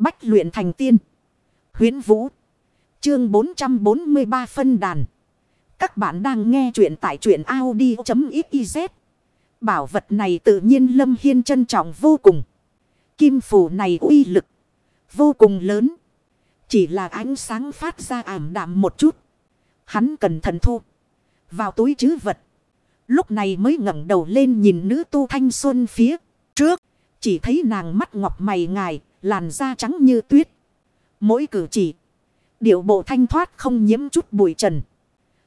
Bách luyện thành tiên. huyễn Vũ. Chương 443 phân đàn. Các bạn đang nghe truyện tại truyện Audi.xyz. Bảo vật này tự nhiên Lâm Hiên trân trọng vô cùng. Kim phủ này uy lực. Vô cùng lớn. Chỉ là ánh sáng phát ra ảm đạm một chút. Hắn cẩn thận thu. Vào túi chứ vật. Lúc này mới ngẩng đầu lên nhìn nữ tu thanh xuân phía trước. Chỉ thấy nàng mắt ngọc mày ngài, làn da trắng như tuyết. Mỗi cử chỉ. Điệu bộ thanh thoát không nhiễm chút bụi trần.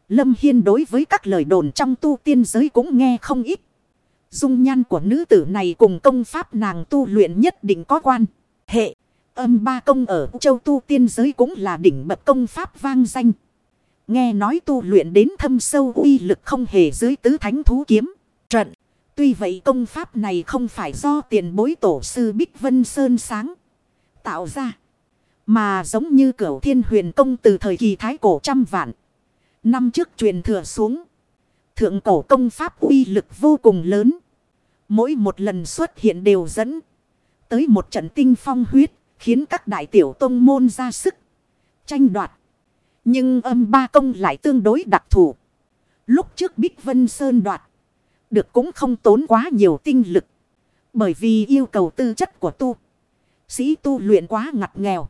Lâm Hiên đối với các lời đồn trong tu tiên giới cũng nghe không ít. Dung nhan của nữ tử này cùng công pháp nàng tu luyện nhất định có quan. Hệ, âm ba công ở châu tu tiên giới cũng là đỉnh bậc công pháp vang danh. Nghe nói tu luyện đến thâm sâu uy lực không hề dưới tứ thánh thú kiếm. Trận. Tuy vậy công pháp này không phải do tiền bối tổ sư Bích Vân Sơn sáng tạo ra. Mà giống như cửu thiên huyền công từ thời kỳ thái cổ trăm vạn. Năm trước truyền thừa xuống. Thượng cổ công pháp uy lực vô cùng lớn. Mỗi một lần xuất hiện đều dẫn. Tới một trận tinh phong huyết. Khiến các đại tiểu tông môn ra sức. Tranh đoạt. Nhưng âm ba công lại tương đối đặc thù. Lúc trước Bích Vân Sơn đoạt. Được cũng không tốn quá nhiều tinh lực. Bởi vì yêu cầu tư chất của tu. Sĩ tu luyện quá ngặt nghèo.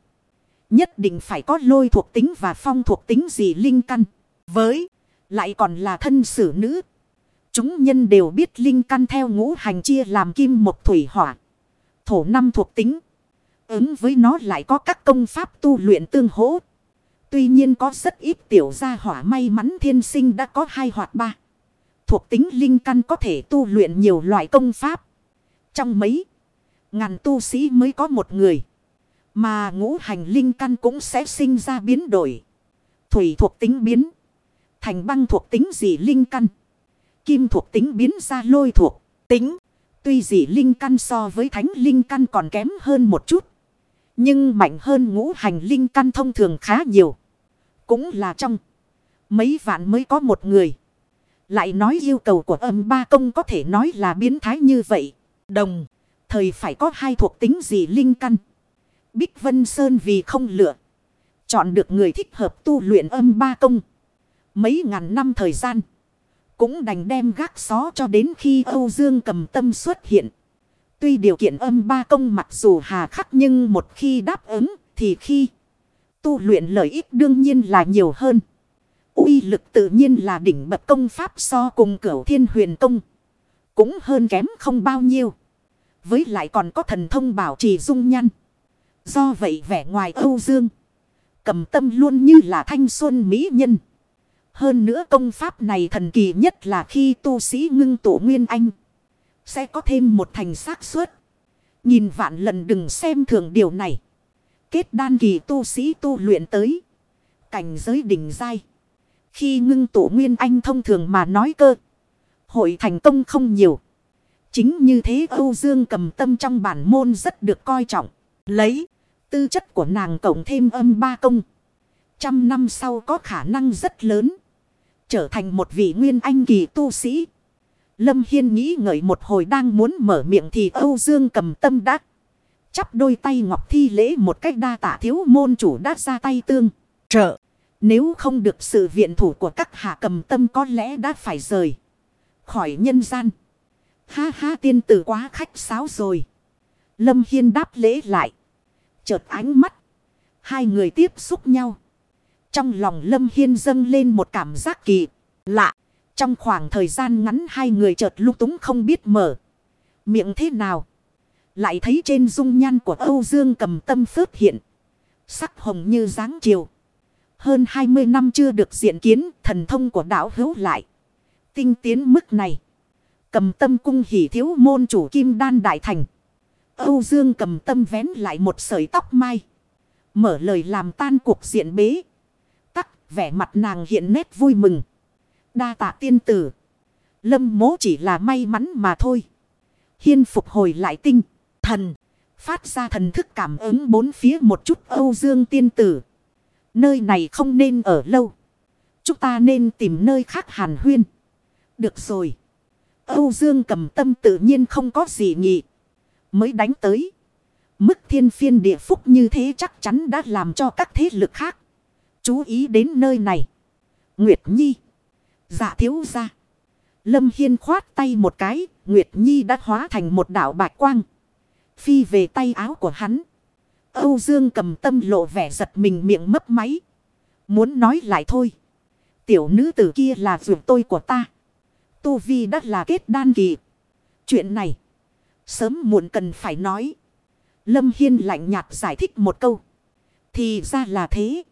Nhất định phải có lôi thuộc tính và phong thuộc tính gì linh căn. Với. Lại còn là thân sử nữ. Chúng nhân đều biết linh căn theo ngũ hành chia làm kim một thủy hỏa. Thổ năm thuộc tính. Ứng với nó lại có các công pháp tu luyện tương hỗ. Tuy nhiên có rất ít tiểu gia hỏa may mắn thiên sinh đã có hai hoặc ba. Thuộc tính linh căn có thể tu luyện nhiều loại công pháp. Trong mấy ngàn tu sĩ mới có một người. Mà ngũ hành linh căn cũng sẽ sinh ra biến đổi. Thủy thuộc tính biến. Thành băng thuộc tính dị linh căn. Kim thuộc tính biến ra lôi thuộc tính. Tuy dị linh căn so với thánh linh căn còn kém hơn một chút. Nhưng mạnh hơn ngũ hành linh căn thông thường khá nhiều. Cũng là trong. Mấy vạn mới có một người. Lại nói yêu cầu của âm ba công có thể nói là biến thái như vậy. Đồng. Thời phải có hai thuộc tính gì linh căn. Bích Vân Sơn vì không lựa. Chọn được người thích hợp tu luyện âm ba công. Mấy ngàn năm thời gian. Cũng đành đem gác xó cho đến khi Âu Dương cầm tâm xuất hiện. Tuy điều kiện âm ba công mặc dù hà khắc nhưng một khi đáp ứng thì khi tu luyện lợi ích đương nhiên là nhiều hơn. uy lực tự nhiên là đỉnh bậc công pháp so cùng cửu thiên huyền công. Cũng hơn kém không bao nhiêu. Với lại còn có thần thông bảo trì dung nhăn. Do vậy vẻ ngoài Âu Dương. Cầm tâm luôn như là thanh xuân mỹ nhân. Hơn nữa công pháp này thần kỳ nhất là khi tu sĩ ngưng tụ nguyên anh. Sẽ có thêm một thành xác suất. Nhìn vạn lần đừng xem thường điều này. Kết đan kỳ tu sĩ tu luyện tới. Cảnh giới đỉnh dai. Khi ngưng tụ nguyên anh thông thường mà nói cơ. Hội thành công không nhiều. Chính như thế Âu Dương cầm tâm trong bản môn rất được coi trọng. Lấy, tư chất của nàng cộng thêm âm ba công. Trăm năm sau có khả năng rất lớn. Trở thành một vị nguyên anh kỳ tu sĩ. Lâm Hiên nghĩ ngợi một hồi đang muốn mở miệng thì Âu Dương cầm tâm đã. Chắp đôi tay ngọc thi lễ một cách đa tạ thiếu môn chủ đã ra tay tương. Trợ. Nếu không được sự viện thủ của các hạ cầm tâm có lẽ đã phải rời. Khỏi nhân gian. Ha ha tiên tử quá khách sáo rồi. Lâm Hiên đáp lễ lại. Chợt ánh mắt. Hai người tiếp xúc nhau. Trong lòng Lâm Hiên dâng lên một cảm giác kỳ lạ. Trong khoảng thời gian ngắn hai người chợt lúc túng không biết mở. Miệng thế nào. Lại thấy trên dung nhan của Âu Dương cầm tâm phớt hiện. Sắc hồng như dáng chiều. Hơn 20 năm chưa được diện kiến, thần thông của đảo hữu lại. Tinh tiến mức này. Cầm tâm cung hỉ thiếu môn chủ kim đan đại thành. Âu Dương cầm tâm vén lại một sợi tóc mai. Mở lời làm tan cuộc diện bế. Tắc, vẻ mặt nàng hiện nét vui mừng. Đa tạ tiên tử. Lâm mố chỉ là may mắn mà thôi. Hiên phục hồi lại tinh. Thần. Phát ra thần thức cảm ứng bốn phía một chút Âu Dương tiên tử. Nơi này không nên ở lâu. Chúng ta nên tìm nơi khác hàn huyên. Được rồi. Âu Dương cầm tâm tự nhiên không có gì nghị. Mới đánh tới. Mức thiên phiên địa phúc như thế chắc chắn đã làm cho các thế lực khác. Chú ý đến nơi này. Nguyệt Nhi. Dạ thiếu ra. Lâm Hiên khoát tay một cái. Nguyệt Nhi đã hóa thành một đảo bạch quang. Phi về tay áo của hắn. Âu Dương cầm tâm lộ vẻ giật mình miệng mấp máy. Muốn nói lại thôi. Tiểu nữ tử kia là ruột tôi của ta. Tu Vi đã là kết đan kỳ. Chuyện này. Sớm muộn cần phải nói. Lâm Hiên lạnh nhạt giải thích một câu. Thì ra là thế.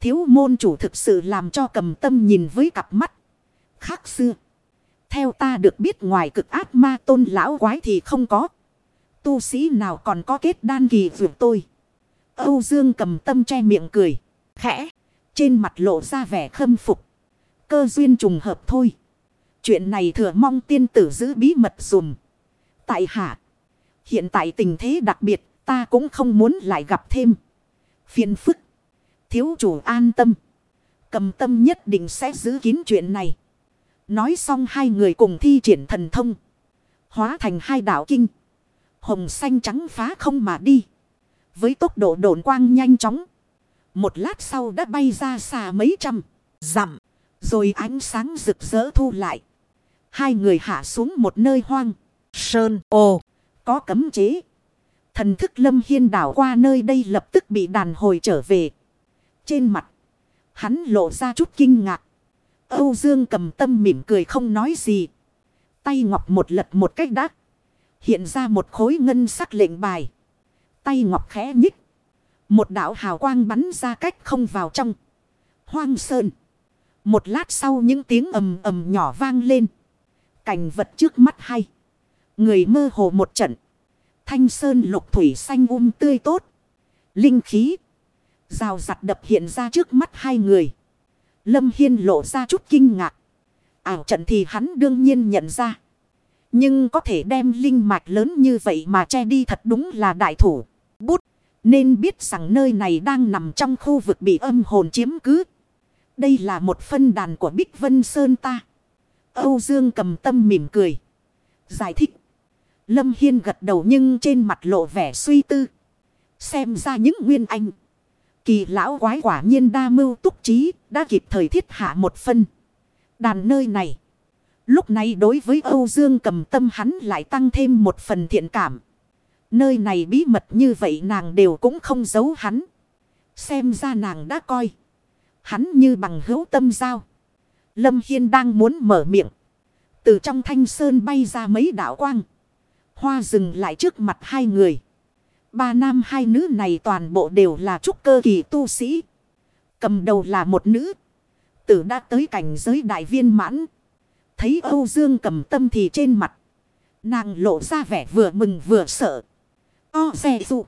Thiếu môn chủ thực sự làm cho cầm tâm nhìn với cặp mắt. Khác xưa. Theo ta được biết ngoài cực ác ma tôn lão quái thì không có. Tu sĩ nào còn có kết đan kỳ vượt tôi. Âu Dương cầm tâm che miệng cười. Khẽ. Trên mặt lộ ra vẻ khâm phục. Cơ duyên trùng hợp thôi. Chuyện này thừa mong tiên tử giữ bí mật dùm. Tại hạ. Hiện tại tình thế đặc biệt. Ta cũng không muốn lại gặp thêm. Phiền phức. Thiếu chủ an tâm. Cầm tâm nhất định sẽ giữ kín chuyện này. Nói xong hai người cùng thi triển thần thông. Hóa thành hai đảo kinh. Hồng xanh trắng phá không mà đi. Với tốc độ đồn quang nhanh chóng. Một lát sau đã bay ra xa mấy trăm. Dặm. Rồi ánh sáng rực rỡ thu lại. Hai người hạ xuống một nơi hoang. Sơn. Ồ. Có cấm chế. Thần thức lâm hiên đảo qua nơi đây lập tức bị đàn hồi trở về. Trên mặt. Hắn lộ ra chút kinh ngạc. Âu Dương cầm tâm mỉm cười không nói gì. Tay ngọc một lật một cách đắt. Hiện ra một khối ngân sắc lệnh bài. Tay ngọc khẽ nhích. Một đạo hào quang bắn ra cách không vào trong. Hoang sơn. Một lát sau những tiếng ầm ầm nhỏ vang lên. Cảnh vật trước mắt hay. Người mơ hồ một trận. Thanh sơn lục thủy xanh um tươi tốt. Linh khí. Rào giặt đập hiện ra trước mắt hai người. Lâm Hiên lộ ra chút kinh ngạc. Ảo trận thì hắn đương nhiên nhận ra. Nhưng có thể đem linh mạch lớn như vậy mà che đi thật đúng là đại thủ. Bút. Nên biết rằng nơi này đang nằm trong khu vực bị âm hồn chiếm cứ. Đây là một phân đàn của Bích Vân Sơn ta. Âu Dương cầm tâm mỉm cười. Giải thích. Lâm Hiên gật đầu nhưng trên mặt lộ vẻ suy tư. Xem ra những nguyên anh. Kỳ lão quái quả nhiên đa mưu túc trí, đã kịp thời thiết hạ một phân. Đàn nơi này. Lúc này đối với Âu Dương cầm tâm hắn lại tăng thêm một phần thiện cảm. Nơi này bí mật như vậy nàng đều cũng không giấu hắn. Xem ra nàng đã coi. Hắn như bằng hữu tâm giao. Lâm Hiên đang muốn mở miệng. Từ trong thanh sơn bay ra mấy đảo quang. Hoa dừng lại trước mặt hai người. Ba nam hai nữ này toàn bộ đều là trúc cơ kỳ tu sĩ. Cầm đầu là một nữ. Tử đã tới cảnh giới đại viên mãn. Thấy Âu Dương cầm tâm thì trên mặt. Nàng lộ ra vẻ vừa mừng vừa sợ. O xe dụ.